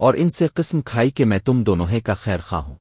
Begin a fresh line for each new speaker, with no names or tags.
اور ان سے قسم کھائی کہ میں تم دونوں کا خیر خواہ ہوں۔